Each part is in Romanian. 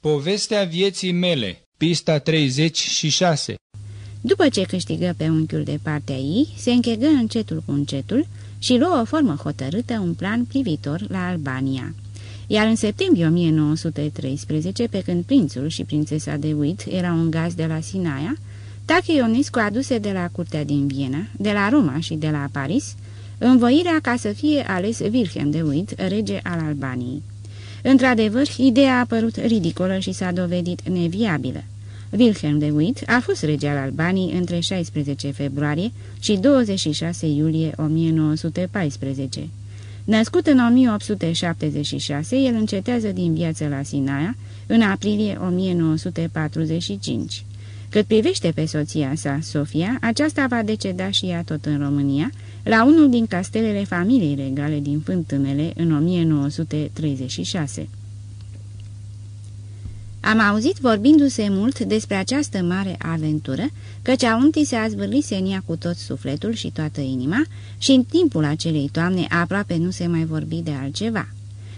Povestea vieții mele, pista 36 După ce câștigă pe unchiul de partea ei, se închegă încetul cu încetul și luă o formă hotărâtă un plan privitor la Albania. Iar în septembrie 1913, pe când prințul și prințesa de Witt erau în gaz de la Sinaia, Tache Ionescu aduse de la curtea din Viena, de la Roma și de la Paris, învoirea ca să fie ales Wilhelm de Witt, rege al Albaniei. Într-adevăr, ideea a apărut ridicolă și s-a dovedit neviabilă. Wilhelm de Witt a fost rege al Albaniei între 16 februarie și 26 iulie 1914. Născut în 1876, el încetează din viață la Sinaia în aprilie 1945. Cât privește pe soția sa, Sofia, aceasta va deceda și ea tot în România, la unul din castelele familiei regale din Fântânele în 1936. Am auzit vorbindu-se mult despre această mare aventură, căci Aunti se azvârlise în ea cu tot sufletul și toată inima și în timpul acelei toamne aproape nu se mai vorbi de altceva.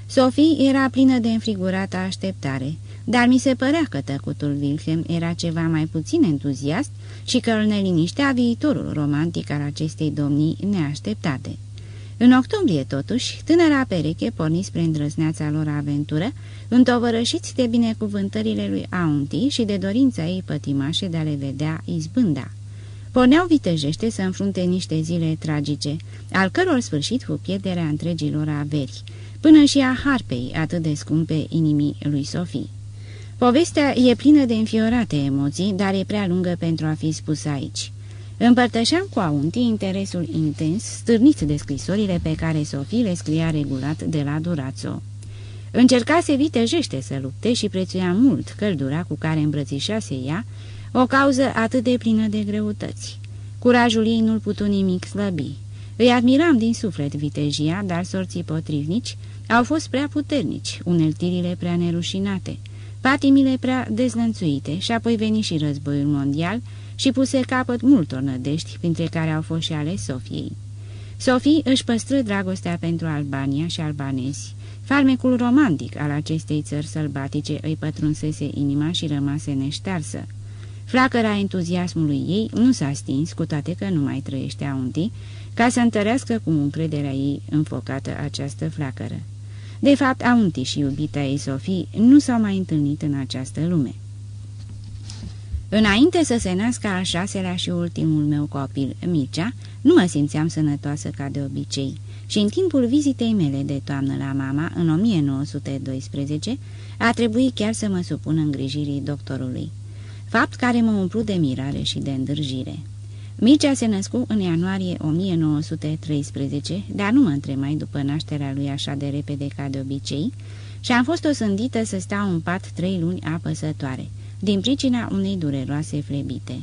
Sofie era plină de înfrigurată așteptare, dar mi se părea că tăcutul Wilhelm era ceva mai puțin entuziast și că îl neliniștea viitorul romantic al acestei domnii neașteptate. În octombrie, totuși, tânăra pereche porni spre îndrăzneața lor aventură, întovărășiți de binecuvântările lui Aunti și de dorința ei pătimașe de a le vedea izbânda. Porneau vitejește să înfrunte niște zile tragice, al căror sfârșit fu pierderea întregilor averi, până și a harpei atât de scumpe inimii lui Sofie. Povestea e plină de înfiorate emoții, dar e prea lungă pentru a fi spus aici. Împărtășeam cu Aunti interesul intens, stârnit de scrisorile pe care Sofie le scria regulat de la Durațo. Încercase vitejește să lupte și prețuia mult căldura cu care îmbrățișase ea, o cauză atât de plină de greutăți. Curajul ei nu-l putu nimic slăbi. Îi admiram din suflet vitejia, dar sorții potrivnici au fost prea puternici, uneltirile prea nerușinate, patimile prea dezlănțuite și apoi veni și războiul mondial, și puse capăt multor nădești, printre care au fost și ale Sofiei. Sofie își păstră dragostea pentru Albania și albanezi. Farmecul romantic al acestei țări sălbatice îi pătrunsese inima și rămase neștearsă. Flacăra entuziasmului ei nu s-a stins, cu toate că nu mai trăiește auntii, ca să întărească cu încrederea ei înfocată această flacără. De fapt, auntii și iubita ei Sofie nu s-au mai întâlnit în această lume. Înainte să se nască al șaselea și ultimul meu copil, Mircea, nu mă simțeam sănătoasă ca de obicei și în timpul vizitei mele de toamnă la mama, în 1912, a trebuit chiar să mă supun îngrijirii doctorului. Fapt care mă umplu de mirare și de îndârjire. Mircea se născu în ianuarie 1913, dar nu mă întremai după nașterea lui așa de repede ca de obicei și am fost osândită să stau în pat trei luni apăsătoare din pricina unei dureroase flebite.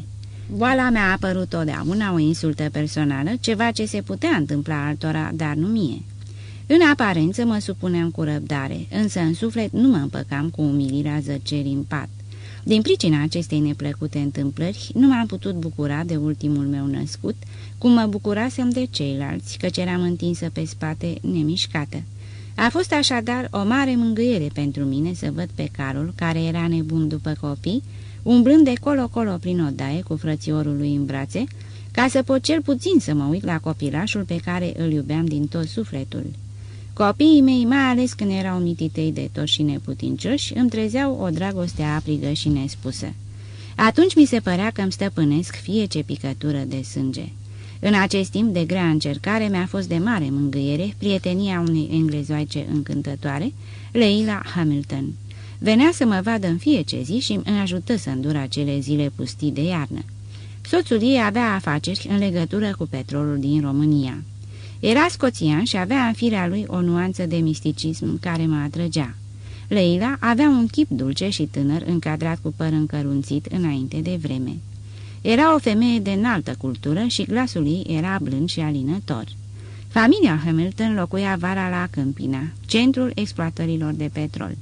Boala mea a apărut totdeauna o insultă personală, ceva ce se putea întâmpla altora, dar nu mie. În aparență mă supuneam cu răbdare, însă în suflet nu mă împăcam cu umilirea zăcerii în pat. Din pricina acestei neplăcute întâmplări, nu m-am putut bucura de ultimul meu născut, cum mă bucurasem de ceilalți, căci eram întinsă pe spate, nemișcată. A fost așadar o mare mângâiere pentru mine să văd pe Carol, care era nebun după copii, umblând de colo-colo prin odaie cu frățiorul lui în brațe, ca să pot cel puțin să mă uit la copilașul pe care îl iubeam din tot sufletul. Copiii mei, mai ales când erau mititei de tot și neputincioși, îmi trezeau o dragoste aprigă și nespusă. Atunci mi se părea că îmi stăpânesc fie ce picătură de sânge. În acest timp de grea încercare mi-a fost de mare mângâiere prietenia unei englezoaice încântătoare, Leila Hamilton. Venea să mă vadă în fiecare zi și îmi ajută să îndur acele zile pustii de iarnă. Soțul ei avea afaceri în legătură cu petrolul din România. Era scoțian și avea în firea lui o nuanță de misticism care mă atrăgea. Leila avea un chip dulce și tânăr încadrat cu păr încărunțit înainte de vreme. Era o femeie de înaltă cultură și glasul ei era blând și alinător. Familia Hamilton locuia vara la Câmpina, centrul exploatărilor de petrol.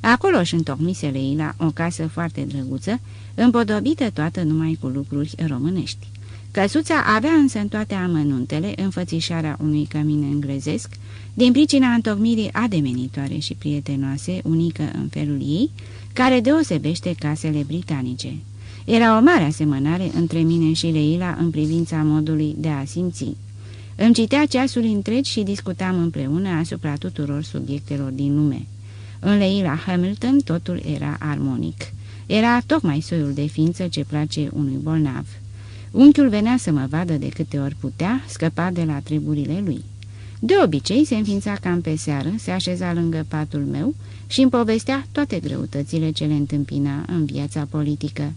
Acolo își întocmise Leila o casă foarte drăguță, împodobită toată numai cu lucruri românești. Căsuța avea însă în toate amănuntele înfățișarea unui cămin englezesc, din pricina întocmirii ademenitoare și prietenoase, unică în felul ei, care deosebește casele britanice. Era o mare asemănare între mine și Leila în privința modului de a simți. Îmi citea ceasuri întregi și discutam împreună asupra tuturor subiectelor din lume. În Leila Hamilton totul era armonic. Era tocmai soiul de ființă ce place unui bolnav. Unchiul venea să mă vadă de câte ori putea, scăpa de la treburile lui. De obicei se înființa cam pe seară, se așeza lângă patul meu și îmi povestea toate greutățile ce le întâmpina în viața politică.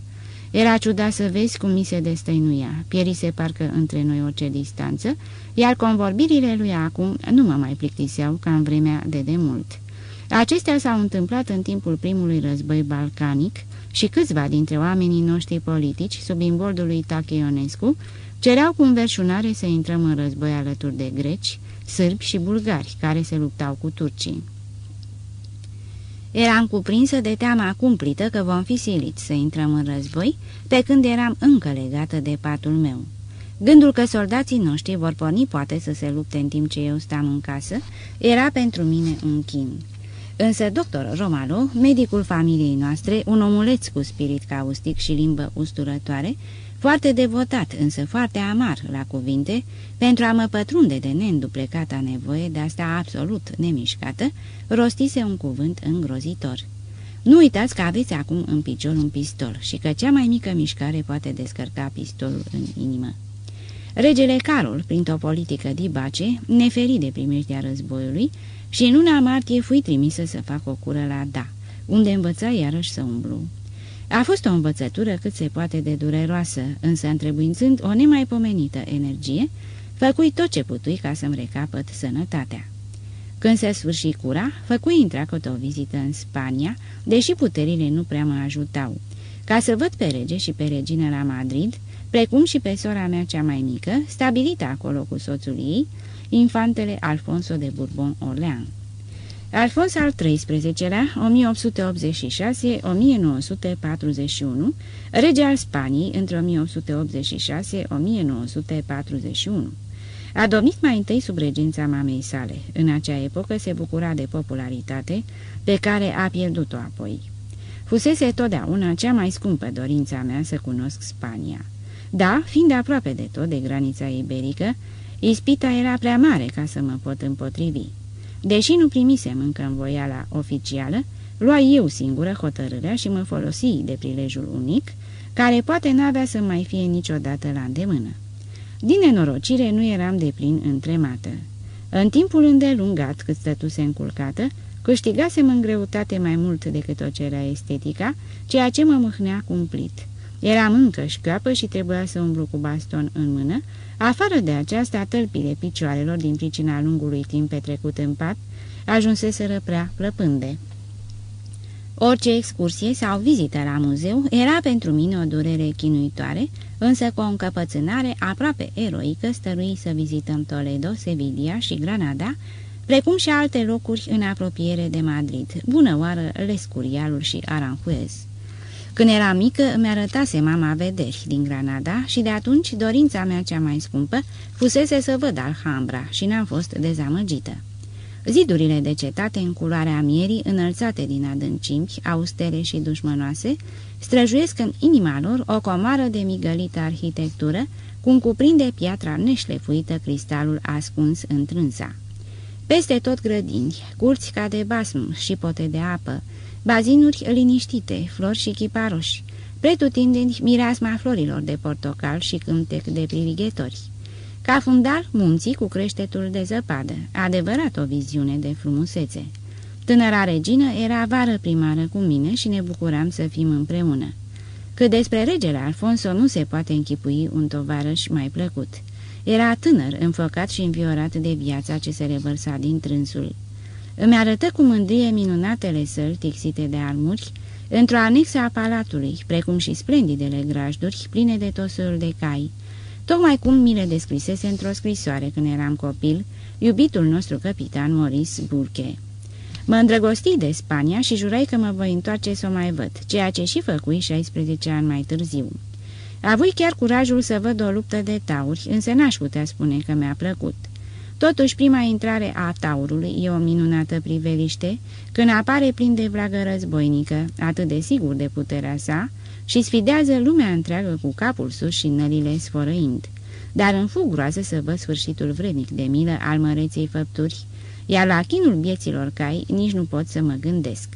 Era ciudat să vezi cum mi se destăinuia, pierise parcă între noi orice distanță, iar convorbirile lui acum nu mă mai plictiseau ca în vremea de demult. Acestea s-au întâmplat în timpul primului război balcanic și câțiva dintre oamenii noștri politici, sub imboldul lui Tache Ionescu, cereau cu înverșunare să intrăm în război alături de greci, sârbi și bulgari, care se luptau cu turcii. Eram cuprinsă de teama cumplită că vom fi siliți să intrăm în război, pe când eram încă legată de patul meu. Gândul că soldații noștri vor porni poate să se lupte în timp ce eu stam în casă, era pentru mine un chin. Însă doctor Romalo, medicul familiei noastre, un omuleț cu spirit caustic și limbă usturătoare, foarte devotat, însă foarte amar la cuvinte, pentru a mă pătrunde de neînduplecata nevoie de asta absolut nemișcată, rostise un cuvânt îngrozitor. Nu uitați că aveți acum în picior un pistol și că cea mai mică mișcare poate descărca pistolul în inimă. Regele Carol, printr-o politică dibace, neferi de primejdia războiului și în luna martie fui trimisă să fac o cură la Da, unde învăța iarăși să umblu. A fost o învățătură cât se poate de dureroasă, însă întrebuințând o nemaipomenită energie, făcui tot ce putui ca să-mi recapăt sănătatea. Când se sfârși cura, făcui întreagăt o vizită în Spania, deși puterile nu prea mă ajutau, ca să văd pe rege și pe regină la Madrid, precum și pe sora mea cea mai mică, stabilită acolo cu soțul ei, infantele Alfonso de Bourbon-Orleans. Alfons al XIII-lea, 1886-1941, rege al Spaniei între 1886-1941. A domnit mai întâi sub regența mamei sale. În acea epocă se bucura de popularitate, pe care a pierdut-o apoi. Fusese totdeauna cea mai scumpă dorința mea să cunosc Spania. Da, fiind aproape de tot de granița iberică, ispita era prea mare ca să mă pot împotrivi. Deși nu primisem încă învoiala oficială, lua eu singură hotărârea și mă folosi de prilejul unic, care poate n-avea să mai fie niciodată la îndemână. Din nenorocire nu eram de plin întremată. În timpul îndelungat cât stătuse înculcată, câștigasem în greutate mai mult decât o cerea estetica, ceea ce mă mâhnea cumplit. Eram încă șchioapă și trebuia să umblu cu baston în mână, Afară de aceasta, tălpile picioarelor din pricina lungului timp petrecut în pat ajunseseră prea plăpânde. Orice excursie sau vizită la muzeu era pentru mine o durere chinuitoare, însă cu o încăpățânare aproape eroică stărui să vizităm Toledo, Sevilla și Granada, precum și alte locuri în apropiere de Madrid, bună oară Lescurialul și Aranjuez. Când era mică, îmi arătase mama vederi din Granada și de atunci dorința mea cea mai scumpă fusese să văd Alhambra și n-am fost dezamăgită. Zidurile de cetate în culoarea mierii, înălțate din adâncimi, austere și dușmănoase, străjuiesc în inima lor o comară de migălită arhitectură, cum cuprinde piatra neșlefuită cristalul ascuns în trânsa. Peste tot grădini, curți ca de basm și pote de apă, bazinuri liniștite, flori și chiparoși, pretutindeni mireasma florilor de portocal și cântec de privighetori. Ca fundal, munții cu creștetul de zăpadă, adevărat o viziune de frumusețe. Tânăra regină era vară primară cu mine și ne bucuram să fim împreună. Cât despre regele Alfonso nu se poate închipui un tovarăș mai plăcut. Era tânăr, înfocat și înviorat de viața ce se revărsa din trânsul. Îmi arătă cu mândrie minunatele săli tixite de armuri, într-o anexă a palatului, precum și splendidele grajduri pline de tosuri de cai, tocmai cum mi le descrisese într-o scrisoare când eram copil, iubitul nostru capitan Maurice Burke. Mă îndrăgosti de Spania și jurai că mă voi întoarce să o mai văd, ceea ce și făcui 16 ani mai târziu. Avui chiar curajul să văd o luptă de tauri, însă n-aș putea spune că mi-a plăcut. Totuși, prima intrare a taurului e o minunată priveliște, când apare plin de vlagă războinică, atât de sigur de puterea sa, și sfidează lumea întreagă cu capul sus și nălile sfărăind. Dar îmi fu groază să văd sfârșitul vrednic de milă al măreței făpturi, iar la chinul vieților cai nici nu pot să mă gândesc.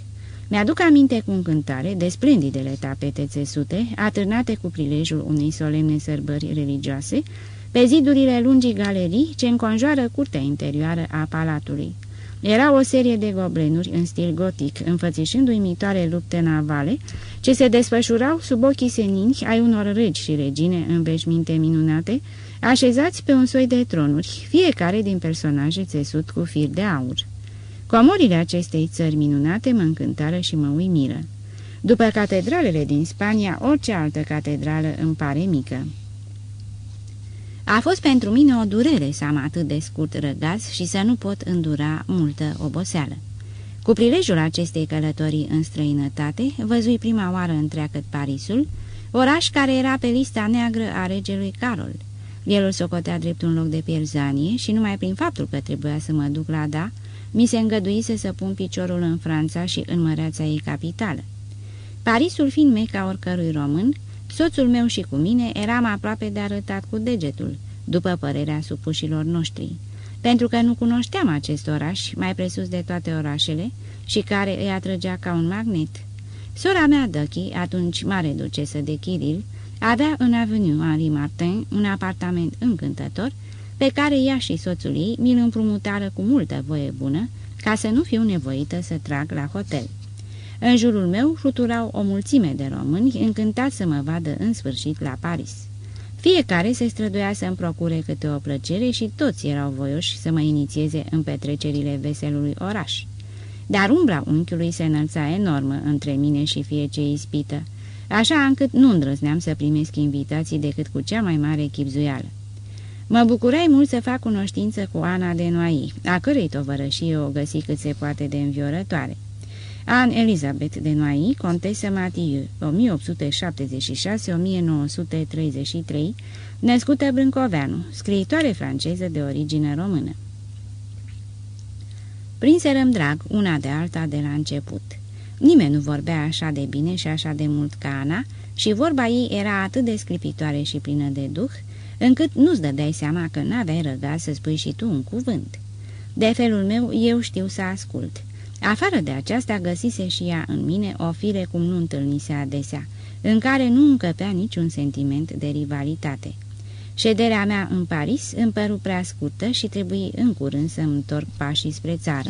Mi-aduc aminte cu încântare de splendidele tapete țesute, atârnate cu prilejul unei solemne sărbări religioase, pe zidurile lungii galerii ce înconjoară curtea interioară a palatului. Era o serie de goblenuri în stil gotic, înfățișând uimitoare lupte navale, ce se desfășurau sub ochii senini ai unor regi și regine în veșminte minunate, așezați pe un soi de tronuri, fiecare din personaje țesut cu fir de aur. Comorile acestei țări minunate mă încântară și mă uimiră. După catedralele din Spania, orice altă catedrală îmi pare mică. A fost pentru mine o durere să am atât de scurt răgaz și să nu pot îndura multă oboseală. Cu prilejul acestei călătorii în străinătate, văzui prima oară întreagăt Parisul, oraș care era pe lista neagră a regelui Carol. El îl socotea drept un loc de pierzanie și numai prin faptul că trebuia să mă duc la da, mi se îngăduise să pun piciorul în Franța și în măreața ei capitală. Parisul fiind meca oricărui român, soțul meu și cu mine eram aproape de arătat cu degetul, după părerea supușilor noștri, pentru că nu cunoșteam acest oraș, mai presus de toate orașele, și care îi atrăgea ca un magnet. Sora mea, Ducky, atunci mare ducesă de Chiril, avea în Avenue Henri Martin un apartament încântător, pe care ea și soțul ei mi-l împrumutară cu multă voie bună, ca să nu fiu nevoită să trag la hotel. În jurul meu fluturau o mulțime de români încântați să mă vadă în sfârșit la Paris. Fiecare se străduia să-mi procure câte o plăcere și toți erau voioși să mă inițieze în petrecerile veselului oraș. Dar umbra unchiului se înălța enormă între mine și fie ce ispită, așa încât nu îndrăzneam să primesc invitații decât cu cea mai mare chipzuială. Mă bucurai mult să fac cunoștință cu Ana de Noai, a cărei tovărășie o găsi cât se poate de înviorătoare. Anne Elizabeth de Noai, contesă Mathieu, 1876-1933, născută Brâncoveanu, scriitoare franceză de origine română. Prinserăm drag una de alta de la început. Nimeni nu vorbea așa de bine și așa de mult ca Ana și vorba ei era atât de sclipitoare și plină de duh, încât nu-ți dădeai seama că n-aveai răgaz să spui și tu un cuvânt. De felul meu, eu știu să ascult. Afară de aceasta găsise și ea în mine o fire cum nu întâlnise adesea, în care nu încăpea niciun sentiment de rivalitate. Șederea mea în Paris îmi păru prea scurtă și trebuie în curând să-mi întorc pașii spre țară.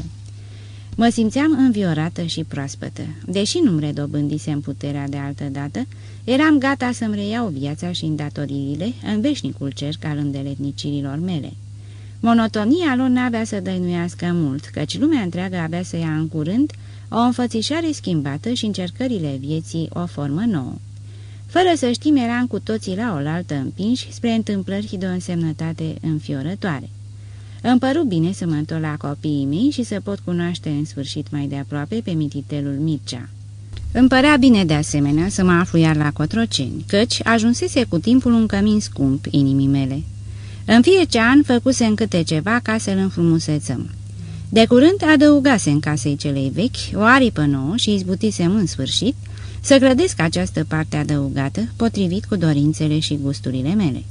Mă simțeam înviorată și proaspătă. Deși nu-mi redobândisem puterea de altă dată, eram gata să-mi reiau viața și îndatoririle în veșnicul cerc al îndeletnicirilor mele. Monotonia lor n-avea să dăinuiască mult, căci lumea întreagă avea să ia în curând o înfățișare schimbată și încercările vieții o formă nouă. Fără să știm, eram cu toții la oaltă împinși spre întâmplări de o însemnătate înfiorătoare. Îmi păru bine să mă întorc la copiii mei și să pot cunoaște în sfârșit mai de aproape pe mititelul Mircea. Îmi părea bine de asemenea să mă aflu iar la Cotroceni, căci ajunsese cu timpul un cămin scump inimii mele. În fiecare an făcuse în câte ceva ca să-l înfrumusețăm. De curând adăugase în casei celei vechi o aripă nouă și izbutisem în sfârșit să grădesc această parte adăugată, potrivit cu dorințele și gusturile mele.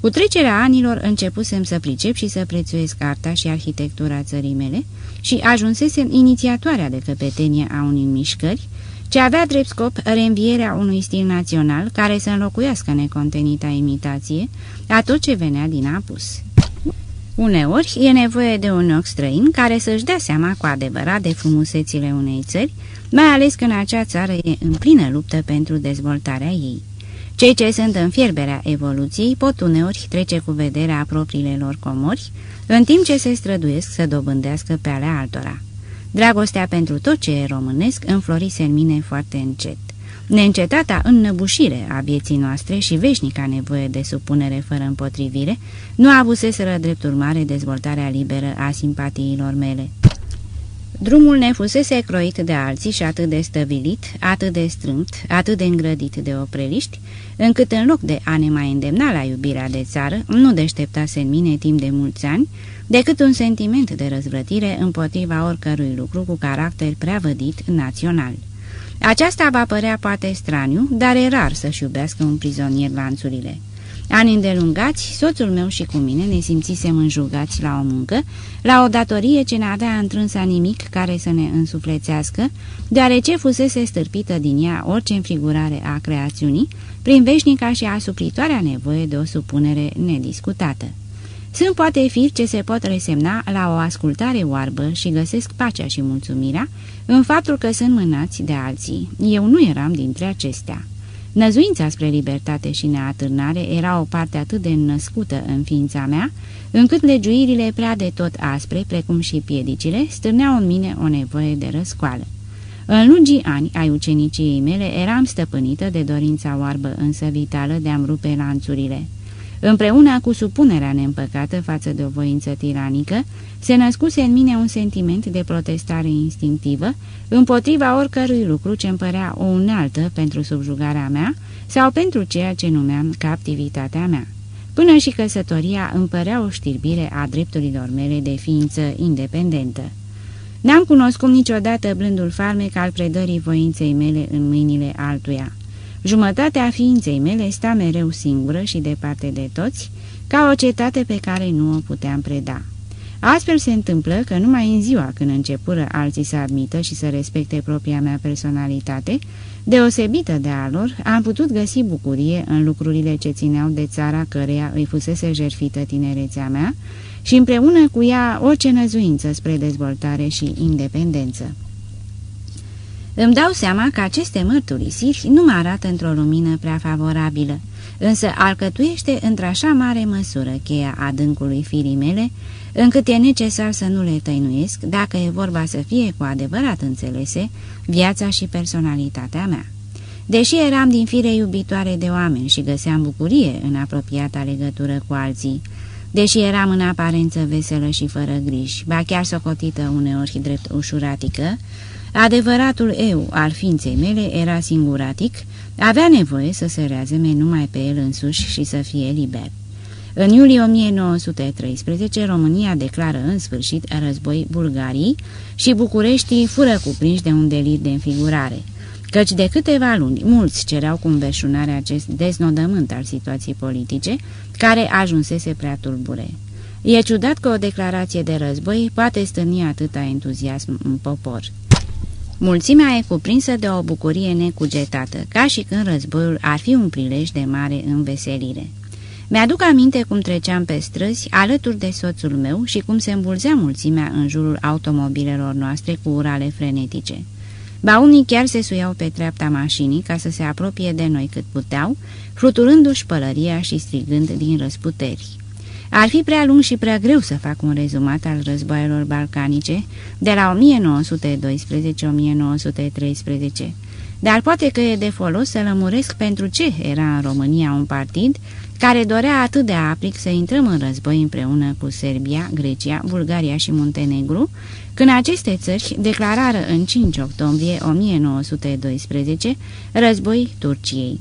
Cu trecerea anilor începusem să pricep și să prețuiesc arta și arhitectura țării mele și ajunsesem inițiatoarea de căpetenie a unei mișcări ce avea drept scop reînvierea unui stil național care să înlocuiască necontenita imitație a tot ce venea din apus. Uneori e nevoie de un ochi străin care să-și dea seama cu adevărat de frumusețile unei țări, mai ales când acea țară e în plină luptă pentru dezvoltarea ei. Cei ce sunt în fierberea evoluției pot uneori trece cu vederea propriile lor comori, în timp ce se străduiesc să dobândească pe ale altora. Dragostea pentru tot ce e românesc înflorise în mine foarte încet. Neîncetata înnăbușire a vieții noastre și veșnica nevoie de supunere fără împotrivire nu avuseseră drept urmare dezvoltarea liberă a simpatiilor mele. Drumul ne fusese croit de alții și atât de stăvilit, atât de strâmt, atât de îngrădit de opreliști, încât în loc de a ne mai îndemna la iubirea de țară, nu deșteptase în mine timp de mulți ani, decât un sentiment de răzvrătire împotriva oricărui lucru cu caracter prea vădit național. Aceasta va părea poate straniu, dar e rar să-și iubească un prizonier lanțurile. Ani îndelungați, soțul meu și cu mine ne simțisem înjugați la o muncă, la o datorie ce n-avea întrânsa nimic care să ne însuflețească, deoarece fusese stârpită din ea orice înfigurare a creațiunii, prin veșnica și asupritoarea nevoie de o supunere nediscutată. Sunt poate firi ce se pot resemna la o ascultare oarbă și găsesc pacea și mulțumirea în faptul că sunt mânați de alții. Eu nu eram dintre acestea. Năzuința spre libertate și neatârnare era o parte atât de născută în ființa mea, încât legiuirile prea de tot aspre, precum și piedicile, stârneau în mine o nevoie de răscoală. În lungii ani ai uceniciei mele eram stăpânită de dorința oarbă însă vitală de a-mi rupe lanțurile. Împreună cu supunerea neîmpăcată față de o voință tiranică, se născuse în mine un sentiment de protestare instinctivă împotriva oricărui lucru ce îmi părea o unealtă pentru subjugarea mea sau pentru ceea ce numeam captivitatea mea. Până și căsătoria îmi părea o știrbire a drepturilor mele de ființă independentă. N-am cunoscut niciodată blândul farmec al predării voinței mele în mâinile altuia. Jumătatea ființei mele sta mereu singură și departe de toți, ca o cetate pe care nu o puteam preda. Astfel se întâmplă că numai în ziua când începură alții să admită și să respecte propria mea personalitate, deosebită de a lor, am putut găsi bucurie în lucrurile ce țineau de țara căreia îi fusese jerfită tinerețea mea și împreună cu ea orice năzuință spre dezvoltare și independență. Îmi dau seama că aceste mărturisiri nu mă arată într-o lumină prea favorabilă, însă alcătuiește într-așa mare măsură cheia adâncului firii mele, încât e necesar să nu le tăinuiesc dacă e vorba să fie cu adevărat înțelese viața și personalitatea mea. Deși eram din fire iubitoare de oameni și găseam bucurie în apropiata legătură cu alții, deși eram în aparență veselă și fără griji, ba chiar socotită uneori drept ușuratică, Adevăratul eu al ființei mele era singuratic, avea nevoie să se reazeme numai pe el însuși și să fie liber. În iulie 1913, România declară în sfârșit război Bulgarii și Bucureștii fură cuprinși de un delir de înfigurare, căci de câteva luni mulți cereau cu înverșunare acest deznodământ al situației politice, care ajunsese prea tulbure. E ciudat că o declarație de război poate stâni atâta entuziasm în popor. Mulțimea e cuprinsă de o bucurie necugetată, ca și când războiul ar fi un prilej de mare înveselire. Mi-aduc aminte cum treceam pe străzi alături de soțul meu și cum se îmbulzea mulțimea în jurul automobilelor noastre cu urale frenetice. Ba unii chiar se suiau pe treapta mașinii ca să se apropie de noi cât puteau, fluturându-și pălăria și strigând din răsputeri. Ar fi prea lung și prea greu să fac un rezumat al războaielor balcanice de la 1912-1913, dar poate că e de folos să lămuresc pentru ce era în România un partid care dorea atât de aplic să intrăm în război împreună cu Serbia, Grecia, Bulgaria și Muntenegru, când aceste țări declarară în 5 octombrie 1912 război Turciei.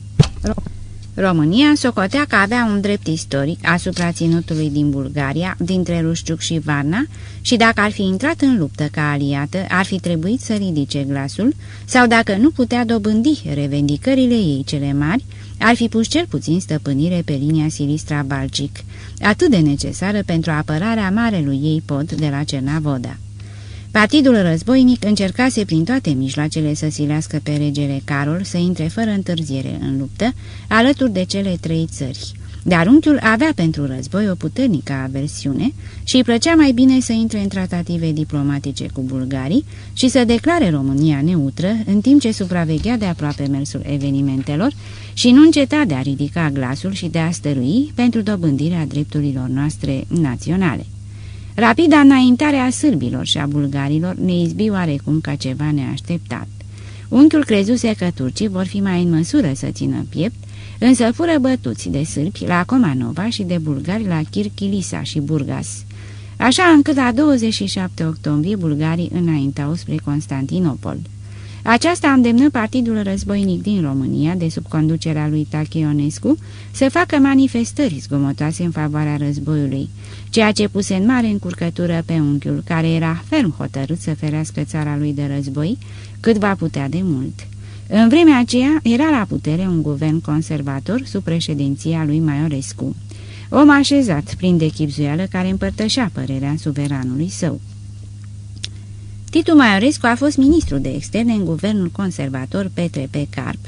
România socotea că avea un drept istoric asupra ținutului din Bulgaria, dintre Rușciuc și Varna, și dacă ar fi intrat în luptă ca aliată, ar fi trebuit să ridice glasul, sau dacă nu putea dobândi revendicările ei cele mari, ar fi pus cel puțin stăpânire pe linia Silistra-Balcic, atât de necesară pentru apărarea marelui ei pod de la Cernavoda. Partidul războinic încercase prin toate mijloacele să silească pe regele Carol să intre fără întârziere în luptă, alături de cele trei țări. Dar unchiul avea pentru război o puternică aversiune și îi plăcea mai bine să intre în tratative diplomatice cu bulgarii și să declare România neutră, în timp ce supraveghea de aproape mersul evenimentelor și nu înceta de a ridica glasul și de a stărui pentru dobândirea drepturilor noastre naționale. Rapida înaintare a sârbilor și a bulgarilor ne izbi oarecum ca ceva neașteptat. Unchiul crezuse că turcii vor fi mai în măsură să țină piept, însă fură bătuți de sârbi la Comanova și de bulgari la Kirchilisa și Burgas. așa încât la 27 octombrie bulgarii înaintau spre Constantinopol. Aceasta îndemnă Partidul Războinic din România, de sub conducerea lui Tachionescu, să facă manifestări zgomotoase în favoarea războiului, ceea ce puse în mare încurcătură pe unchiul, care era ferm hotărât să ferească țara lui de război, cât va putea de mult. În vremea aceea era la putere un guvern conservator sub președinția lui Maiorescu, om așezat prin de chipzuială care împărtășea părerea suveranului său. Titu Maiorescu a fost ministru de externe în guvernul conservator Petre P. Carp,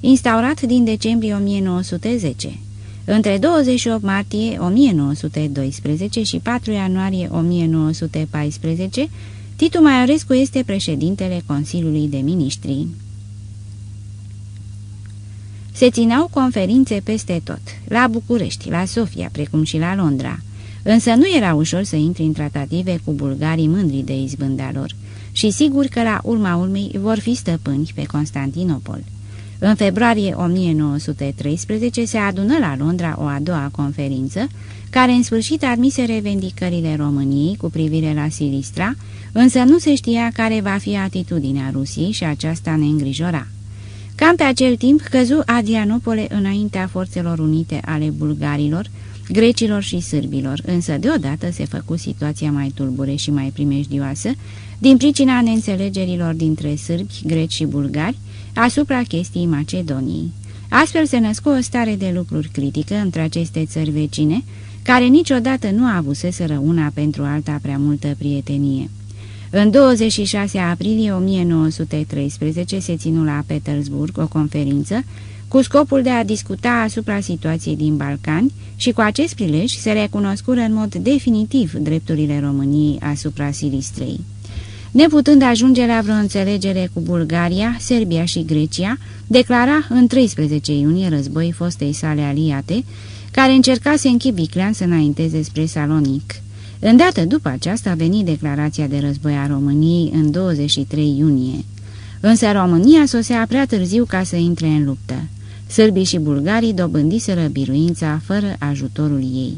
instaurat din decembrie 1910. Între 28 martie 1912 și 4 ianuarie 1914, Titu Maiorescu este președintele Consiliului de Ministri. Se țineau conferințe peste tot, la București, la Sofia, precum și la Londra. Însă nu era ușor să intri în tratative cu bulgarii mândri de izbânda lor și sigur că la urma urmei vor fi stăpâni pe Constantinopol. În februarie 1913 se adună la Londra o a doua conferință, care în sfârșit admise revendicările României cu privire la Silistra, însă nu se știa care va fi atitudinea Rusiei și aceasta ne îngrijora. Cam pe acel timp căzu Adrianopole înaintea forțelor unite ale bulgarilor, grecilor și sârbilor, însă deodată se făcu situația mai tulbure și mai primejdioasă din pricina neînțelegerilor dintre sârbi, greci și bulgari asupra chestiei Macedoniei. Astfel se născu o stare de lucruri critică între aceste țări vecine, care niciodată nu avuseseră una pentru alta prea multă prietenie. În 26 aprilie 1913 se ținu la Petersburg o conferință cu scopul de a discuta asupra situației din Balcani și cu acest prilej se recunoscură în mod definitiv drepturile României asupra Silistrei. Neputând ajunge la vreo înțelegere cu Bulgaria, Serbia și Grecia, declara în 13 iunie război fostei sale aliate, care încerca să închibiclean să înainteze spre Salonic. Îndată după aceasta a venit declarația de război a României în 23 iunie. Însă România sosea prea târziu ca să intre în luptă. Sârbii și bulgarii dobândiseră biruința fără ajutorul ei.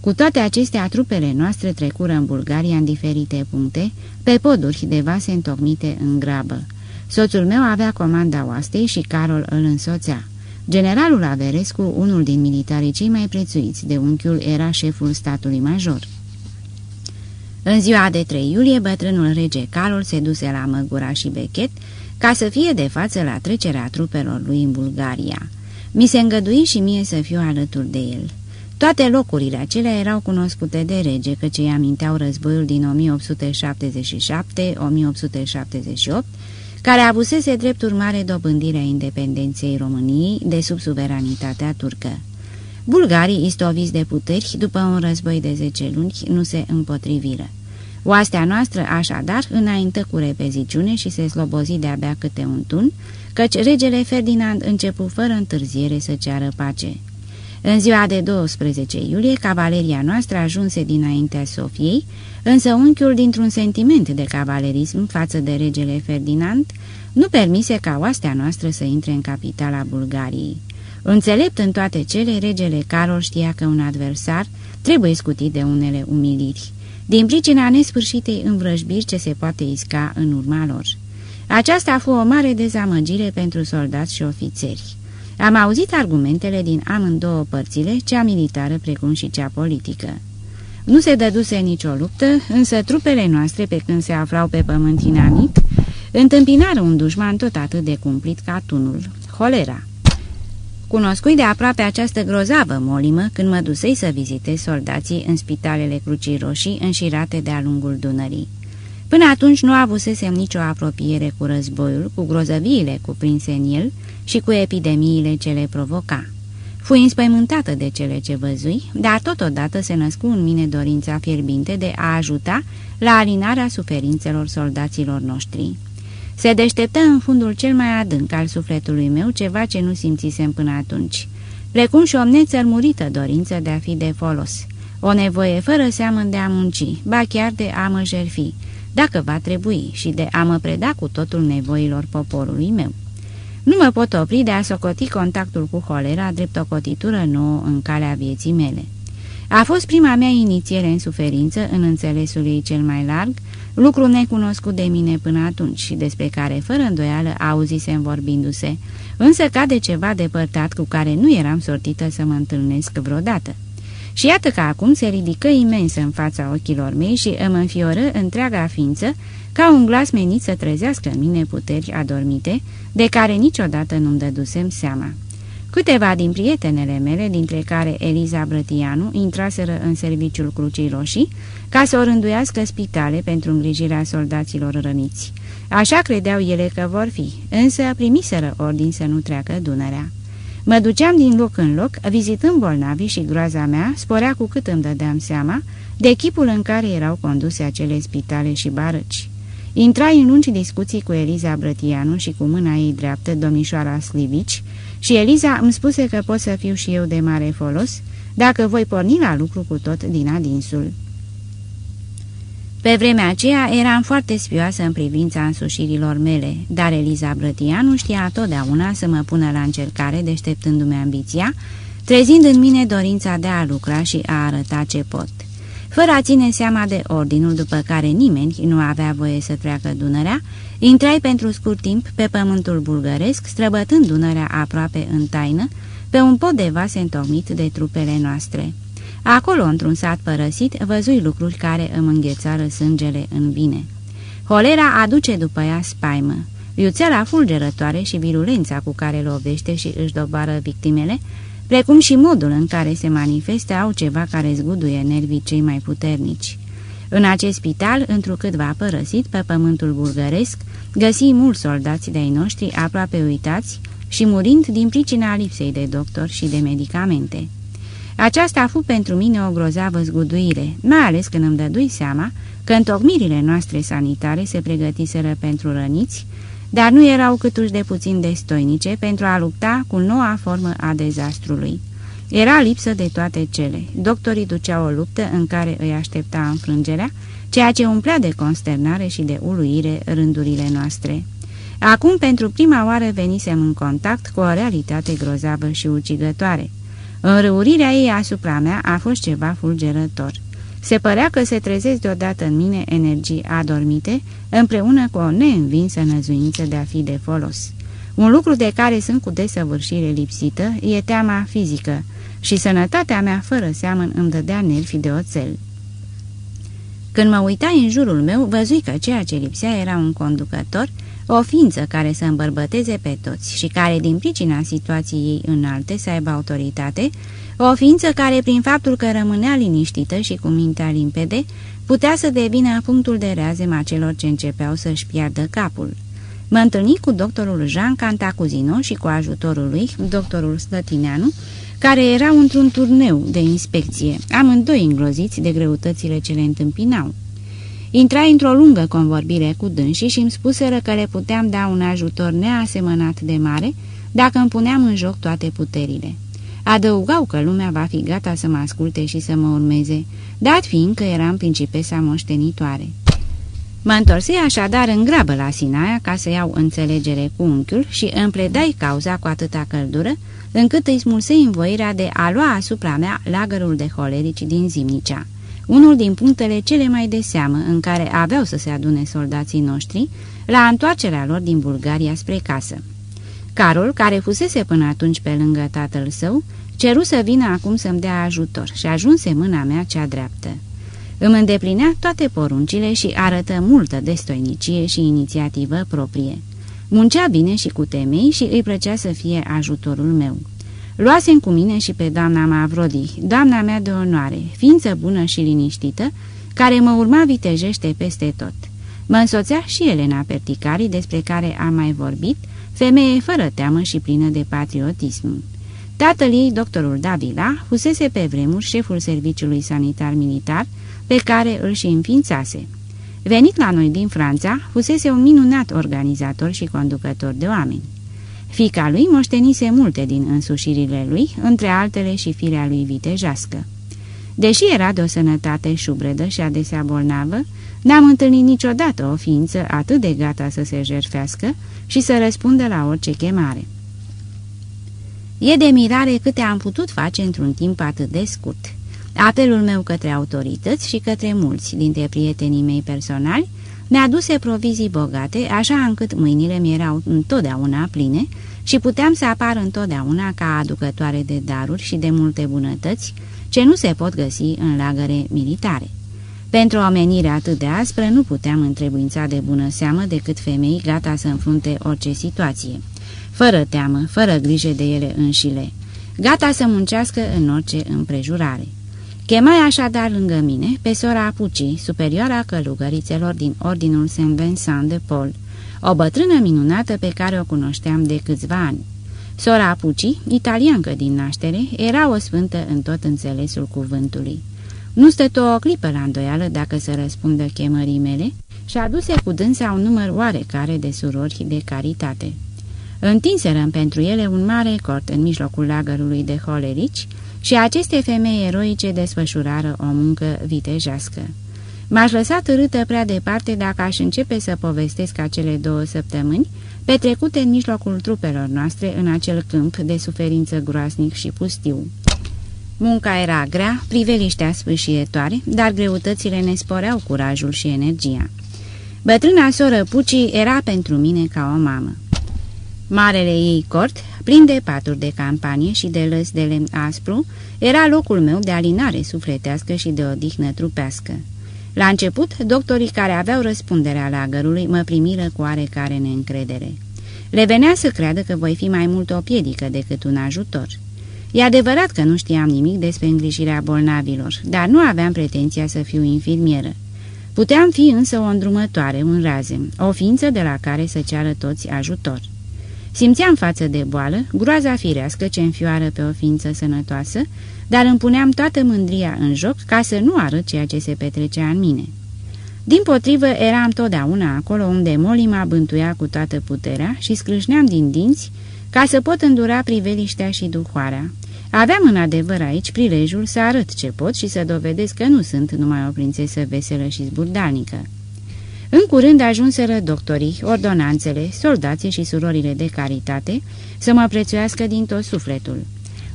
Cu toate acestea, trupele noastre trecură în Bulgaria în diferite puncte, pe poduri de vase întocmite în grabă. Soțul meu avea comanda oastei și Carol îl însoțea. Generalul Averescu, unul din militarii cei mai prețuiți de unchiul, era șeful statului major. În ziua de 3 iulie, bătrânul rege Carol se duse la Măgura și Bechet ca să fie de față la trecerea trupelor lui în Bulgaria. Mi se îngădui și mie să fiu alături de el. Toate locurile acelea erau cunoscute de rege, căci îi aminteau războiul din 1877-1878, care avusese drept urmare dobândirea independenței României de sub suveranitatea turcă. Bulgarii, istoviți de puteri, după un război de 10 luni, nu se împotriviră. Oastea noastră, așadar, înaintă cu repeziciune și se slobozi de-abia câte un tun, căci regele Ferdinand începu fără întârziere să ceară pace. În ziua de 12 iulie, cavaleria noastră ajunse dinaintea Sofiei, însă unchiul, dintr-un sentiment de cavalerism față de regele Ferdinand, nu permise ca oastea noastră să intre în capitala Bulgariei. Înțelept în toate cele, regele Carol știa că un adversar trebuie scutit de unele umiliri, din pricina nesfârșitei învrăjbiri ce se poate isca în urma lor. Aceasta a fost o mare dezamăgire pentru soldați și ofițeri. Am auzit argumentele din amândouă părțile, cea militară precum și cea politică. Nu se dăduse nicio luptă, însă trupele noastre, pe când se aflau pe pământ inamit, întâmpinară un dușman tot atât de cumplit ca tunul, holera. Cunoscui de aproape această grozavă molimă când mă dusei să vizitez soldații în spitalele Crucii Roșii înșirate de-a lungul Dunării. Până atunci nu avusesem nicio apropiere cu războiul, cu grozăviile cuprinse în el și cu epidemiile ce le provoca. Fui înspăimântată de cele ce văzui, dar totodată se născu în mine dorința fierbinte de a ajuta la alinarea suferințelor soldaților noștri. Se deșteptă în fundul cel mai adânc al sufletului meu ceva ce nu simțisem până atunci, precum și o nețărmurită dorință de a fi de folos, o nevoie fără seamă de a munci, ba chiar de a mă jerfi, dacă va trebui, și de a mă preda cu totul nevoilor poporului meu. Nu mă pot opri de a socoti contactul cu holera drept o cotitură nouă în calea vieții mele. A fost prima mea inițiere în suferință, în înțelesul ei cel mai larg, lucru necunoscut de mine până atunci și despre care, fără îndoială, auzisem vorbindu-se, însă ca de ceva depărtat cu care nu eram sortită să mă întâlnesc vreodată. Și iată că acum se ridică imens în fața ochilor mei și îmi înfioră întreaga ființă ca un glas menit să trezească în mine puteri adormite, de care niciodată nu-mi dădusem seama. Câteva din prietenele mele, dintre care Eliza Brătianu, intraseră în serviciul Crucii Roșii ca să o rânduiască spitale pentru îngrijirea soldaților răniți. Așa credeau ele că vor fi, însă primiseră ordin să nu treacă Dunărea. Mă duceam din loc în loc, vizitând bolnavii și groaza mea sporea cu cât îmi dădeam seama de echipul în care erau conduse acele spitale și barăci. Intrai în lungi discuții cu Eliza Brătianu și cu mâna ei dreaptă, domnișoara Slivici, și Eliza îmi spuse că pot să fiu și eu de mare folos dacă voi porni la lucru cu tot din adinsul. Pe vremea aceea eram foarte spioasă în privința însușirilor mele, dar Eliza Brătianu știa totdeauna să mă pună la încercare deșteptându-mi ambiția, trezind în mine dorința de a lucra și a arăta ce pot. Fără a ține seama de ordinul după care nimeni nu avea voie să treacă Dunărea, intrai pentru scurt timp pe pământul bulgăresc, străbătând Dunărea aproape în taină, pe un pod de vase întocmit de trupele noastre. Acolo, într-un sat părăsit, văzui lucruri care îmi înghețară sângele în bine. Holera aduce după ea spaimă. Iuțeala fulgerătoare și virulența cu care lovește și își dobară victimele, precum și modul în care se manifestă au ceva care zguduie nervii cei mai puternici. În acest spital, întrucâtva părăsit pe pământul bulgăresc, găsi mulți soldați de-ai noștri aproape uitați și murind din pricina lipsei de doctor și de medicamente. Aceasta a fost pentru mine o grozavă zguduire, mai ales când îmi dădui seama că întocmirile noastre sanitare se pregătiseră pentru răniți, dar nu erau câtuși de puțin destoinice pentru a lupta cu noua formă a dezastrului. Era lipsă de toate cele. Doctorii duceau o luptă în care îi aștepta înfrângerea, ceea ce umplea de consternare și de uluire rândurile noastre. Acum, pentru prima oară, venisem în contact cu o realitate grozavă și ucigătoare. Înrăurirea ei asupra mea a fost ceva fulgerător. Se părea că se trezesc deodată în mine energii adormite, împreună cu o neînvinsă năzuință de a fi de folos. Un lucru de care sunt cu desăvârșire lipsită e teama fizică și sănătatea mea fără seamăn îmi dădea nervi de oțel. Când mă uitai în jurul meu, văzui că ceea ce lipsea era un conducător, o ființă care să îmbărbăteze pe toți și care, din pricina situației ei înalte, să aibă autoritate, o ființă care, prin faptul că rămânea liniștită și cu mintea limpede, putea să devină punctul de reazem a celor ce începeau să-și piardă capul. Mă întâlni cu doctorul Jean Cantacuzino și cu ajutorul lui, doctorul Stătineanu, care erau într-un turneu de inspecție, amândoi îngroziți de greutățile ce le întâmpinau. Intra într-o lungă convorbire cu dânsii și îmi spuseră că le puteam da un ajutor neasemănat de mare dacă îmi puneam în joc toate puterile. Adăugau că lumea va fi gata să mă asculte și să mă urmeze, dat fiind că eram principesa moștenitoare. Mă întorsei așadar în grabă la Sinaia ca să iau înțelegere cu unchiul și îmi pledai cauza cu atâta căldură, încât îi smulsei învoirea de a lua asupra mea lagărul de holerici din Zimnicea unul din punctele cele mai de seamă în care aveau să se adune soldații noștri la întoarcerea lor din Bulgaria spre casă. Carol, care fusese până atunci pe lângă tatăl său, ceru să vină acum să-mi dea ajutor și ajunse mâna mea cea dreaptă. Îmi îndeplinea toate poruncile și arătă multă destoinicie și inițiativă proprie. Muncea bine și cu temei și îi plăcea să fie ajutorul meu. Luasem cu mine și pe doamna Mavrodi, doamna mea de onoare, ființă bună și liniștită, care mă urma vitejește peste tot. Mă însoțea și Elena Perticari, despre care am mai vorbit, femeie fără teamă și plină de patriotism. Tatăl ei, doctorul Davila, fusese pe vremuri șeful serviciului sanitar militar, pe care îl și înființase. Venit la noi din Franța, fusese un minunat organizator și conducător de oameni. Fica lui moștenise multe din însușirile lui, între altele și firea lui vitejească. Deși era de o sănătate șubredă și adesea bolnavă, n-am întâlnit niciodată o ființă atât de gata să se jerfească și să răspundă la orice chemare. E de mirare câte am putut face într-un timp atât de scurt. Apelul meu către autorități și către mulți dintre prietenii mei personali mi-a aduse provizii bogate, așa încât mâinile mi erau întotdeauna pline și puteam să apar întotdeauna ca aducătoare de daruri și de multe bunătăți ce nu se pot găsi în lagăre militare. Pentru o omenire atât de aspră nu puteam întrebuința de bună seamă decât femei gata să înfrunte orice situație, fără teamă, fără grijă de ele înșile, gata să muncească în orice împrejurare. Chemai așadar lângă mine pe sora Apuci, superioara călugărițelor din Ordinul Saint Vincent de Paul, o bătrână minunată pe care o cunoșteam de câțiva ani. Sora Apuci, italiancă din naștere, era o sfântă în tot înțelesul cuvântului. Nu stătă o clipă la îndoială dacă să răspundă chemării mele și aduse cu dânsa un număr oarecare de surori de caritate. Întinserăm pentru ele un mare cort în mijlocul lagărului de holerici și aceste femei eroice desfășurară o muncă vitejească. M-aș lăsa târâtă prea departe dacă aș începe să povestesc acele două săptămâni petrecute în mijlocul trupelor noastre în acel câmp de suferință groasnic și pustiu. Munca era grea, priveliștea sfâșietoare, dar greutățile ne sporeau curajul și energia. Bătrâna soră Puci era pentru mine ca o mamă. Marele ei cort, plin de paturi de campanie și de lăs de lemn aspru, era locul meu de alinare sufletească și de odihnă trupească. La început, doctorii care aveau răspunderea lagărului mă primiră cu oarecare neîncredere. Le venea să creadă că voi fi mai mult o piedică decât un ajutor. E adevărat că nu știam nimic despre îngrijirea bolnavilor, dar nu aveam pretenția să fiu infirmieră. Puteam fi însă o îndrumătoare, un razem, o ființă de la care să ceară toți ajutor. Simțeam față de boală groaza firească ce înfioară pe o ființă sănătoasă, dar îmi puneam toată mândria în joc ca să nu arăt ceea ce se petrecea în mine. Din potrivă, eram totdeauna acolo unde Molima bântuia cu toată puterea și scrâșneam din dinți ca să pot îndura priveliștea și duhoarea. Aveam în adevăr aici prilejul să arăt ce pot și să dovedesc că nu sunt numai o prințesă veselă și zburdanică. În curând ajunseră doctorii, ordonanțele, soldații și surorile de caritate să mă prețuiască din tot sufletul.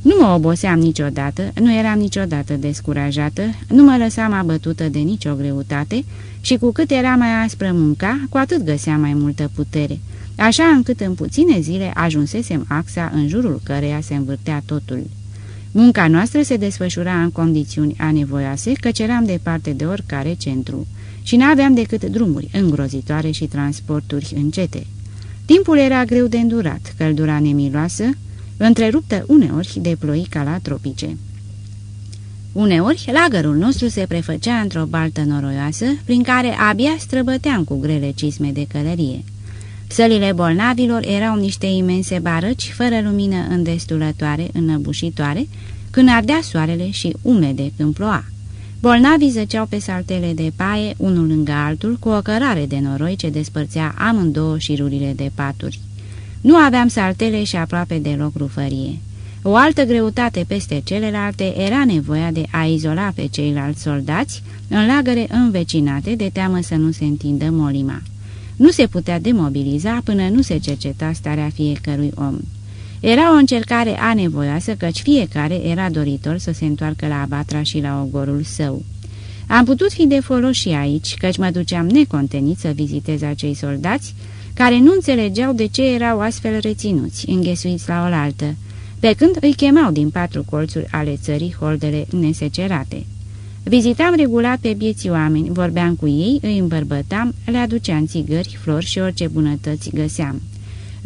Nu mă oboseam niciodată, nu eram niciodată descurajată, nu mă lăsam abătută de nicio greutate și cu cât era mai aspră munca, cu atât găseam mai multă putere, așa încât în puține zile ajunsesem axa în jurul căreia se învârtea totul. Munca noastră se desfășura în condiții anevoioase, căci eram departe de oricare centru și n-aveam decât drumuri îngrozitoare și transporturi încete. Timpul era greu de îndurat, căldura nemiloasă, întreruptă uneori de ploi ca la tropice. Uneori, lagărul nostru se prefăcea într-o baltă noroioasă, prin care abia străbăteam cu grele cisme de călărie. Sălile bolnavilor erau niște imense barăci, fără lumină îndestulătoare, înăbușitoare, când ardea soarele și umede când ploua. Bolnavii zăceau pe saltele de paie, unul lângă altul, cu o cărare de noroi ce despărțea amândouă șirurile de paturi. Nu aveam saltele și aproape deloc rufărie. O altă greutate peste celelalte era nevoia de a izola pe ceilalți soldați în lagăre învecinate de teamă să nu se întindă molima. Nu se putea demobiliza până nu se cerceta starea fiecărui om. Era o încercare anevoioasă căci fiecare era doritor să se întoarcă la Abatra și la ogorul său. Am putut fi de folos și aici, căci mă duceam necontenit să vizitez acei soldați care nu înțelegeau de ce erau astfel reținuți, înghesuiți la oaltă, pe când îi chemau din patru colțuri ale țării holdele nesecerate. Vizitam regulat pe bieții oameni, vorbeam cu ei, îi îmbărbătam, le aduceam țigări, flori și orice bunătăți găseam.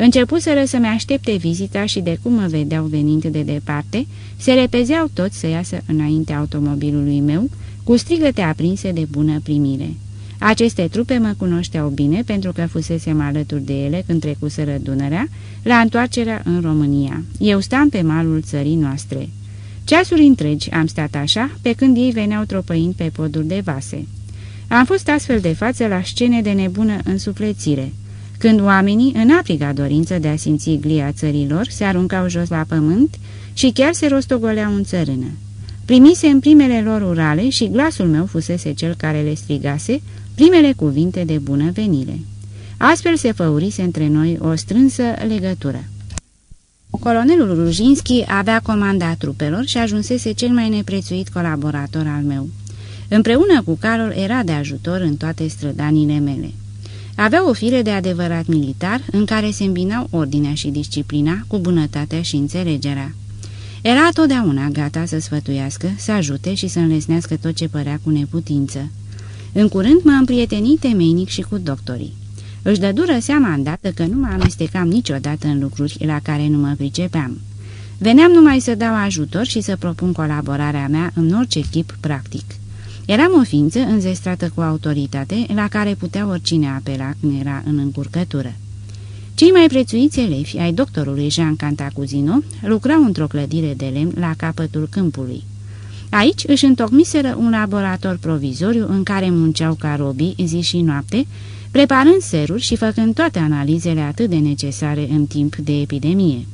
Începuseră să-mi aștepte vizita și de cum mă vedeau venind de departe, se repezeau toți să iasă înainte automobilului meu, cu strigăte aprinse de bună primire. Aceste trupe mă cunoșteau bine pentru că fusesem alături de ele când trecuseră Dunărea, la întoarcerea în România. Eu stam pe malul țării noastre. Ceasuri întregi am stat așa, pe când ei veneau tropăind pe podul de vase. Am fost astfel de față la scene de nebună însuflețire, când oamenii, în apriga dorință de a simți glia țărilor, se aruncau jos la pământ și chiar se rostogoleau în țărână. Primise în primele lor urale și glasul meu fusese cel care le strigase primele cuvinte de bună venire. Astfel se făurise între noi o strânsă legătură. Colonelul Rujinski avea comanda trupelor și ajunsese cel mai neprețuit colaborator al meu. Împreună cu Carol era de ajutor în toate strădanile mele. Avea o fire de adevărat militar în care se îmbinau ordinea și disciplina cu bunătatea și înțelegerea. Era totdeauna gata să sfătuiască, să ajute și să înlesnească tot ce părea cu neputință. În curând m-am prietenit temeinic și cu doctorii. Își dă dură seama îndată că nu mă amestecam niciodată în lucruri la care nu mă pricepeam. Veneam numai să dau ajutor și să propun colaborarea mea în orice chip practic. Eram o ființă înzestrată cu autoritate la care putea oricine apela când era în încurcătură. Cei mai prețuiți elevi ai doctorului Jean Cantacuzino lucrau într-o clădire de lemn la capătul câmpului. Aici își întocmiseră un laborator provizoriu în care munceau ca robii zi și noapte, preparând seruri și făcând toate analizele atât de necesare în timp de epidemie.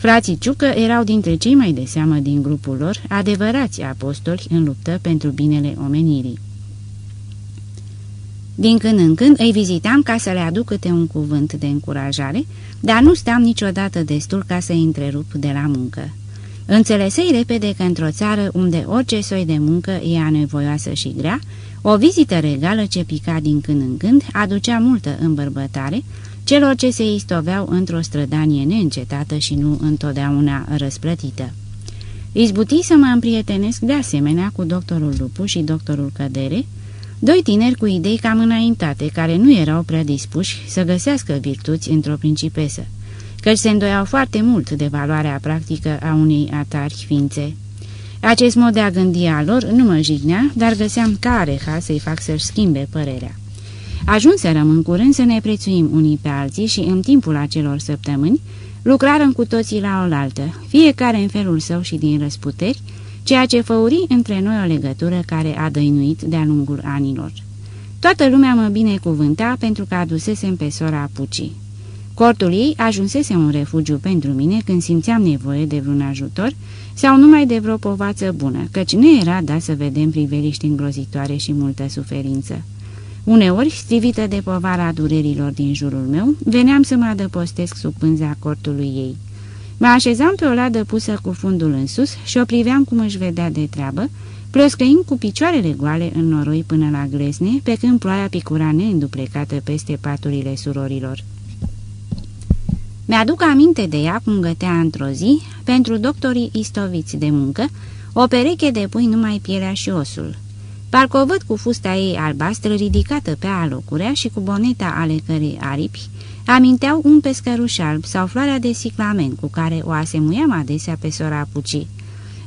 Frații Ciucă erau dintre cei mai de seamă din grupul lor, adevărați apostoli în luptă pentru binele omenirii. Din când în când îi vizitam ca să le aduc câte un cuvânt de încurajare, dar nu steam niciodată destul ca să întrerup de la muncă. Înțelesei repede că într-o țară unde orice soi de muncă e anevoioasă și grea, o vizită regală ce pica din când în când aducea multă îmbărbătare celor ce se istoveau într-o strădanie neîncetată și nu întotdeauna răsplătită. Izbuti să mă împrietenesc de asemenea cu doctorul Lupu și doctorul Cădere, doi tineri cu idei cam înaintate, care nu erau prea dispuși să găsească virtuți într-o principesă, căci se îndoiau foarte mult de valoarea practică a unei atari ființe. Acest mod de a gândi a lor nu mă jignea, dar găseam care ha să-i fac să-și schimbe părerea. Ajunserăm în curând să ne prețuim unii pe alții și în timpul acelor săptămâni lucrarăm cu toții la oaltă, fiecare în felul său și din răsputeri, ceea ce făuri între noi o legătură care a dăinuit de-a lungul anilor. Toată lumea mă binecuvânta pentru că adusesem pe sora Pucii. Cortul ei ajunsese un refugiu pentru mine când simțeam nevoie de vreun ajutor sau numai de vreo povață bună, căci nu era dat să vedem priveliști îngrozitoare și multă suferință. Uneori, strivită de povara durerilor din jurul meu, veneam să mă adăpostesc sub pânza cortului ei. Mă așezam pe o ladă pusă cu fundul în sus și o priveam cum își vedea de treabă, plăscăind cu picioarele goale în noroi până la glesne, pe când ploaia picura neînduplecată peste paturile surorilor. Mi-aduc aminte de ea cum gătea într-o zi, pentru doctorii istoviți de muncă, o pereche de pui numai pielea și osul. Parcă o văd cu fusta ei albastră ridicată pe alocurea și cu boneta ale cărei aripi, aminteau un pescăruș alb sau floarea de ciclamen cu care o asemuiam adesea pe sora Puci.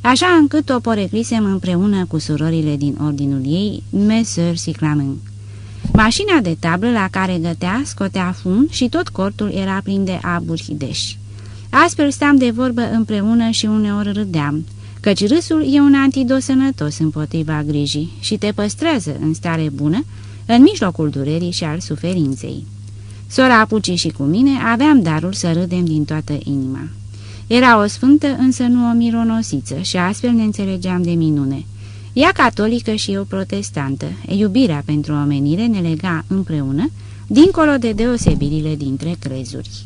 Așa încât o poreclisem împreună cu surorile din ordinul ei, Messer Ciclamen. Mașina de tablă la care gătea scotea fum și tot cortul era plin de aburi hideși. Astfel stam de vorbă împreună și uneori râdeam, căci râsul e un antidot sănătos împotriva grijii și te păstrează în stare bună în mijlocul durerii și al suferinței. Sora Apucii și cu mine aveam darul să râdem din toată inima. Era o sfântă, însă nu o mironosiță și astfel ne înțelegeam de minune. Ea catolică și eu protestantă, iubirea pentru omenire ne lega împreună, dincolo de deosebirile dintre crezuri.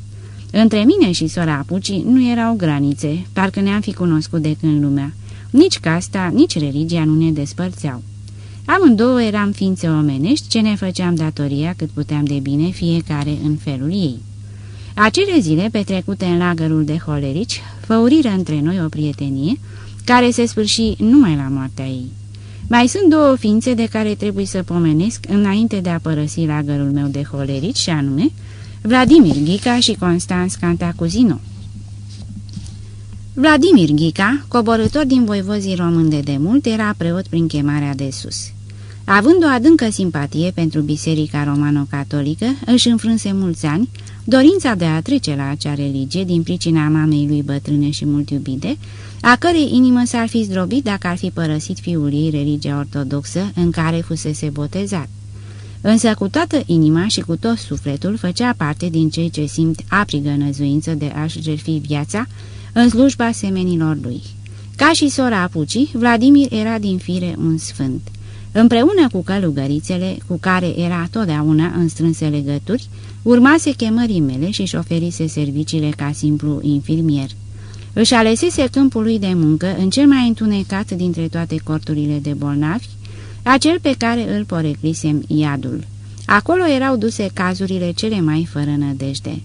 Între mine și sora Apucii nu erau granițe, parcă ne-am fi cunoscut de când lumea. Nici casta, nici religia nu ne despărțeau. Amândouă eram ființe omenești ce ne făceam datoria cât puteam de bine fiecare în felul ei. Acele zile petrecute în lagărul de holerici făuriră între noi o prietenie care se sfârși numai la moartea ei. Mai sunt două ființe de care trebuie să pomenesc înainte de a părăsi lagărul meu de holerici și anume Vladimir Ghica și Constans Cantacuzino. Vladimir Ghica, coborător din voivozii români de demult, era preot prin chemarea de sus. Având o adâncă simpatie pentru biserica romano-catolică, își înfrânse mulți ani dorința de a trece la acea religie din pricina mamei lui bătrâne și mult iubite, a cărei inimă s-ar fi zdrobit dacă ar fi părăsit fiul ei religia ortodoxă în care fusese botezat. Însă cu toată inima și cu tot sufletul făcea parte din cei ce simt aprigă năzuință de a-și jertfi viața în slujba semenilor lui. Ca și sora Apucii, Vladimir era din fire un sfânt. Împreună cu călugărițele, cu care era totdeauna în strânse legături, urmase chemării mele și-și oferise serviciile ca simplu infirmier. Își alesese câmpul lui de muncă în cel mai întunecat dintre toate corturile de bolnavi, acel pe care îl poreclisem iadul. Acolo erau duse cazurile cele mai fără nădejde.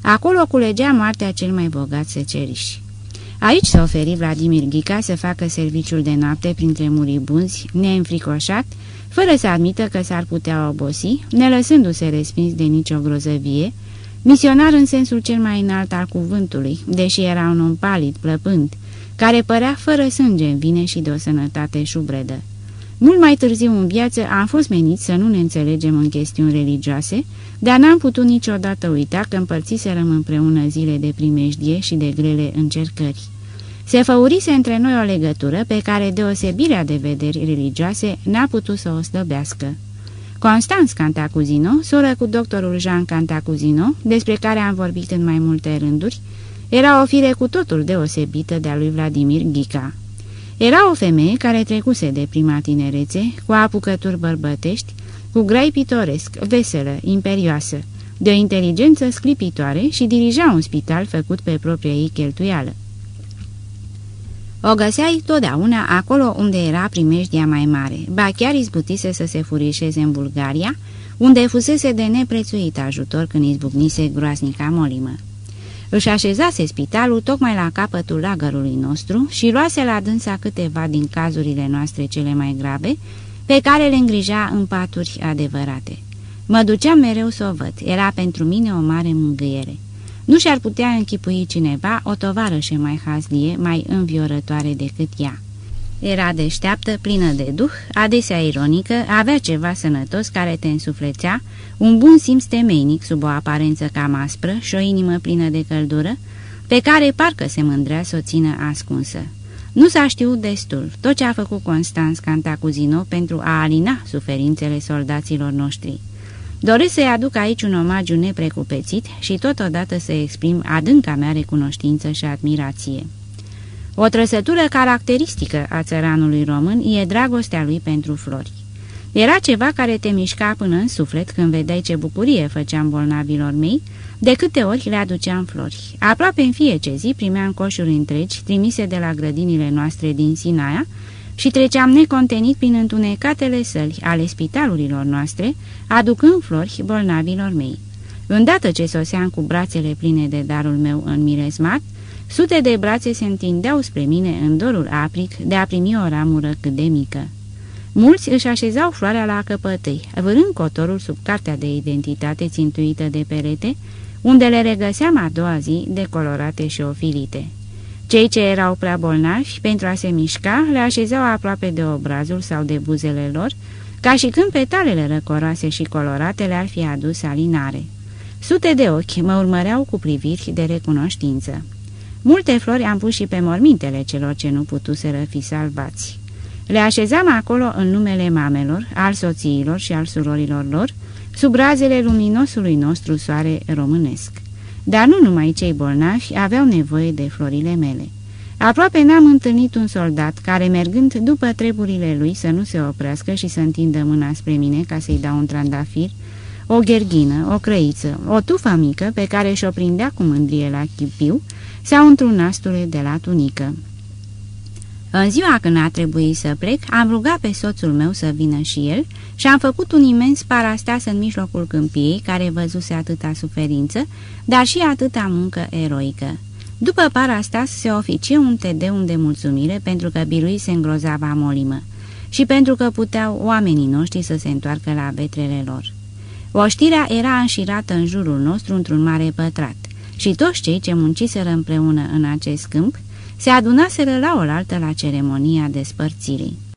Acolo culegea moartea cel mai bogat seceriș. Aici se oferi Vladimir Ghica să facă serviciul de noapte printre muribunzi, neînfricoșat, fără să admită că s-ar putea obosi, nelăsându-se respins de nicio grozăvie, misionar în sensul cel mai înalt al cuvântului, deși era un om palid, plăpând, care părea fără sânge în vine și de o sănătate șubredă. Mult mai târziu în viață am fost menit să nu ne înțelegem în chestiuni religioase, dar n-am putut niciodată uita că împărțiserăm împreună zile de primejdie și de grele încercări. Se făurise între noi o legătură pe care deosebirea de vederi religioase n-a putut să o slăbească. Constans Cantacuzino, soră cu doctorul Jean Cantacuzino, despre care am vorbit în mai multe rânduri, era o fire cu totul deosebită de-a lui Vladimir Ghica. Era o femeie care trecuse de prima tinerețe, cu apucături bărbătești, cu grai pitoresc, veselă, imperioasă, de o inteligență sclipitoare și dirija un spital făcut pe propria ei cheltuială. O găseai totdeauna acolo unde era primejdia mai mare, ba chiar izbutise să se furișeze în Bulgaria, unde fusese de neprețuit ajutor când izbucnise groaznica molimă. Își așezase spitalul tocmai la capătul lagărului nostru și luase la dânsa câteva din cazurile noastre cele mai grave, pe care le îngrija în paturi adevărate. Mă duceam mereu să o văd, era pentru mine o mare mângâiere. Nu și-ar putea închipui cineva o tovarășe mai hazlie, mai înviorătoare decât ea. Era deșteaptă, plină de duh, adesea ironică, avea ceva sănătos care te însuflețea, un bun simț temeinic sub o aparență cam aspră și o inimă plină de căldură, pe care parcă se mândrea să o țină ascunsă. Nu s-a știut destul tot ce a făcut Constans Cantacuzino pentru a alina suferințele soldaților noștri. Doresc să-i aduc aici un omagiu neprecupețit și totodată să exprim adânca mea recunoștință și admirație. O trăsătură caracteristică a țăranului român e dragostea lui pentru flori. Era ceva care te mișca până în suflet când vedeai ce bucurie făceam bolnavilor mei, de câte ori le aduceam flori. Aproape în fiecare zi primeam coșuri întregi trimise de la grădinile noastre din Sinaia și treceam necontenit prin întunecatele săli ale spitalurilor noastre, aducând flori bolnavilor mei. Îndată ce soseam cu brațele pline de darul meu în mirezmat, sute de brațe se întindeau spre mine în dorul apric de a primi o ramură cât de mică. Mulți își așezau floarea la căpătâi, vârând cotorul sub cartea de identitate țintuită de perete, unde le regăseam a doua zi decolorate și ofilite. Cei ce erau prea bolnavi pentru a se mișca le așezau aproape de obrazul sau de buzele lor, ca și când petalele răcoroase și colorate le-ar fi adus alinare. Sute de ochi mă urmăreau cu priviri de recunoștință. Multe flori am pus și pe mormintele celor ce nu putuseră fi salvați. Le așezam acolo în numele mamelor, al soțiilor și al surorilor lor, sub razele luminosului nostru soare românesc. Dar nu numai cei bolnavi aveau nevoie de florile mele. Aproape n-am întâlnit un soldat care, mergând după treburile lui să nu se oprească și să întindă mâna spre mine ca să-i dau un trandafir, o gherghină, o crăiță, o tufă mică pe care și-o prindea cu mândrie la chipiu sau într-un nastule de la tunică. În ziua când a trebuit să plec, am rugat pe soțul meu să vină și el și am făcut un imens parastas în mijlocul câmpiei, care văzuse atâta suferință, dar și atâta muncă eroică. După parastas se oficie un tedeum de mulțumire pentru că birui se îngrozava molimă și pentru că puteau oamenii noștri să se întoarcă la vetrele lor. Oștirea era înșirată în jurul nostru într-un mare pătrat și toți cei ce munciseră împreună în acest câmp se adunaseră la oaltă la ceremonia despărțirii.